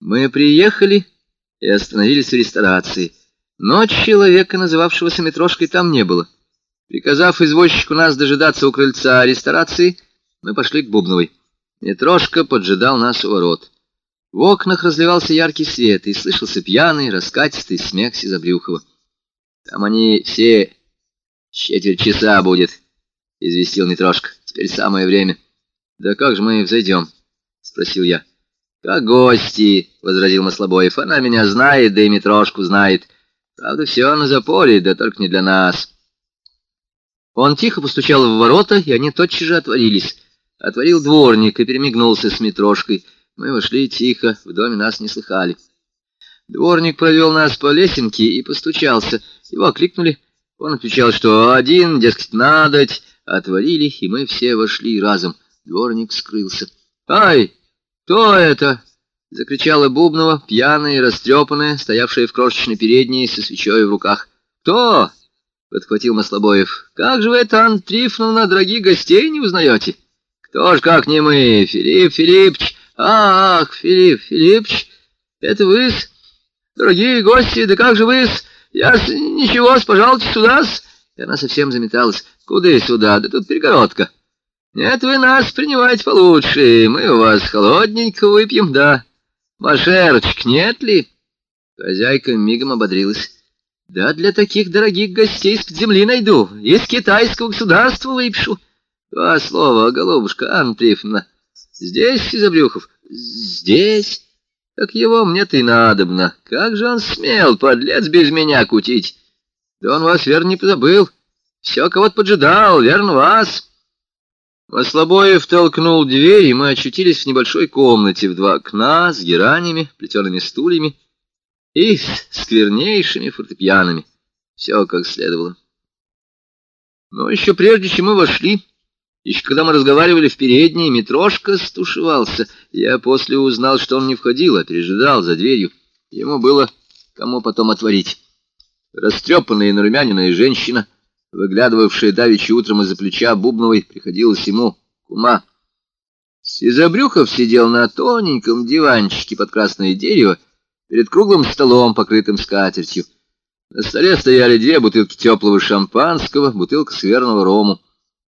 Мы приехали и остановились в ресторации, но человека, называвшегося Митрошкой, там не было. Приказав извозчику нас дожидаться у крыльца ресторации, мы пошли к Бубновой. Митрошка поджидал нас у ворот. В окнах разливался яркий свет, и слышался пьяный, раскатистый смех Сизобрюхова. «Там они все четверть часа будет», — известил Митрошка. «Теперь самое время». «Да как же мы взойдем?» — спросил я. «Как гости», — возразил Маслобоев. «Она меня знает, да и Митрошку знает. Правда, все на запоре, да только не для нас». Он тихо постучал в ворота, и они тотчас же отворились. Отворил дворник и перемигнулся с Митрошкой. Мы вошли тихо, в доме нас не слыхали. Дворник провел нас по лесенке и постучался. Его окликнули. Он отвечал, что один, дескать, надоть. Отворили, и мы все вошли разом. Дворник скрылся. «Ай!» «Кто это?» — закричала Бубнова, пьяная и растрепанная, стоявшая в крошечной передней со свечой в руках. «Кто?» — подхватил Маслобоев. «Как же вы это, Анна Трифоновна, дорогих гостей не узнаете?» «Кто ж как не мы? Филипп Филиппович! Ах, Филипп Филиппович! Это вы-с? Дорогие гости, да как же вы-с? Я -с... Ничего-с, пожалуйте сюда-с!» И она совсем заметалась. «Куда сюда? Да тут перегородка!» Нет, вы нас принимайте получше, мы у вас холодненько выпьем, да. Машерочек нет ли? Хозяйка мигом ободрилась. Да для таких дорогих гостей с земли найду, из китайского государства выпишу. Два слова, голубушка Анна. Здесь, Изобрюхов? Здесь? Так его мне-то и надобно. Как же он смел, подлец, без меня кутить? Да он вас, верно, не позабыл. Все кого-то поджидал, верно, вас. Маслобоев толкнул дверь, и мы очутились в небольшой комнате в два окна с геранями, плетеными стульями и сквернейшими фортепианами. Все как следовало. Но еще прежде, чем мы вошли, еще когда мы разговаривали в передней, Митрошка стушевался. Я после узнал, что он не входил, а пережидал за дверью. Ему было кому потом отворить. Растрепанная и нарумяненная женщина — выглядывавшая давеча утром из-за плеча Бубновой, приходилось ему кума. Сизобрюхов сидел на тоненьком диванчике под красное дерево перед круглым столом, покрытым скатертью. На столе стояли две бутылки теплого шампанского, бутылка скверного рому.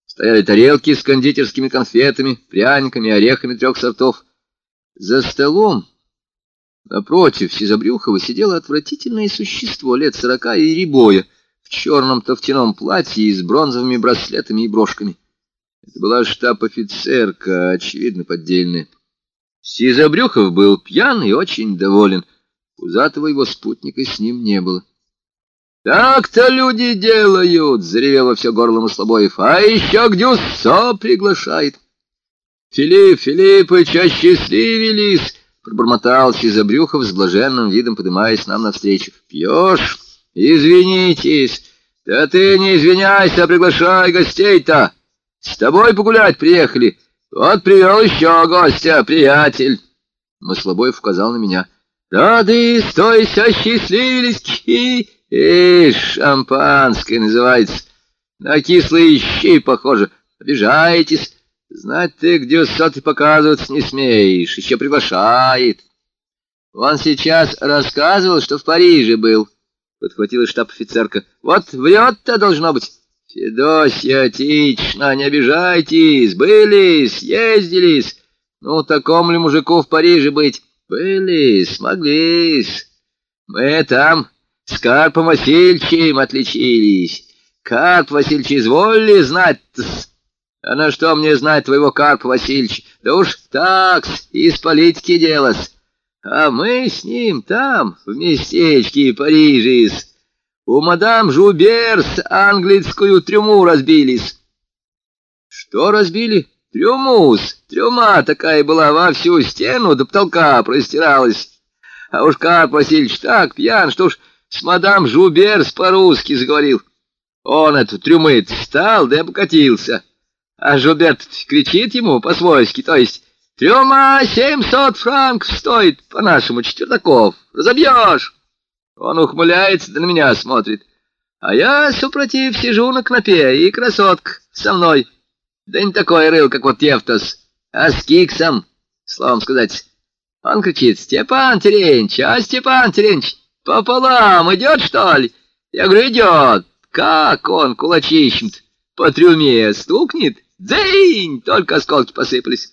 Стояли тарелки с кондитерскими конфетами, пряниками, орехами трех сортов. За столом, напротив Сизобрюхова, сидело отвратительное существо лет сорока и рябоя, черном тофтяном платье и с бронзовыми браслетами и брошками. Это была штаб-офицерка, очевидно, поддельная. Сизобрюхов был пьян и очень доволен. Пузатого его спутника с ним не было. «Так-то люди делают!» — заревело все горло Маслобоев. «А еще Гдюссо приглашает!» «Филипп Филиппыч, осчастливились!» — пробормотал Сизобрюхов с блаженным видом, поднимаясь нам навстречу. «Пьешь?» «Извинитесь! Да ты не извиняйся, приглашай гостей-то! С тобой погулять приехали! Вот привел еще гостя, приятель!» Маслобоев указал на меня. «Рады, стой, счастливились, ки! Ишь, шампанское называется! На кислые щи похоже! Обижаетесь! Знать ты, где соты показываться не смеешь, еще приглашает!» Он сейчас рассказывал, что в Париже был подхватила штаб-офицерка. «Вот врет-то должно быть!» «Федосья Тична, не обижайтесь! Были, съездились! Ну, таком ли мужику в Париже быть? Были, смоглись! Мы там с Карпом Васильевичем отличились! Карп Васильевич изволили знать-то!» А на что мне знать твоего Карпа Васильевича? Да уж так, из политики делось. А мы с ним там, в местечке Парижис, у мадам Жуберс английскую трюму разбились. Что разбили? Трюмус. Трюма такая была во всю стену до потолка простиралась. А уж как Васильевич так пьян, что уж с мадам Жуберс по-русски заговорил. Он эту трюмы встал, да и покатился. А Жуберт кричит ему по-свойски, то есть Трюма семьсот франков стоит, по-нашему, четвертаков. Разобьешь. Он ухмыляется, да на меня смотрит. А я, супротив, сижу на кнопе, и красотка со мной. Да не такой рыл, как вот Евтос, а с киксом, словом сказать. Он кричит, «Степан Теренч, а Степан Теренч, пополам идет, что ли?» Я говорю, идет. Как он кулачищем по трюме стукнет? Дзынь! Только осколки посыпались.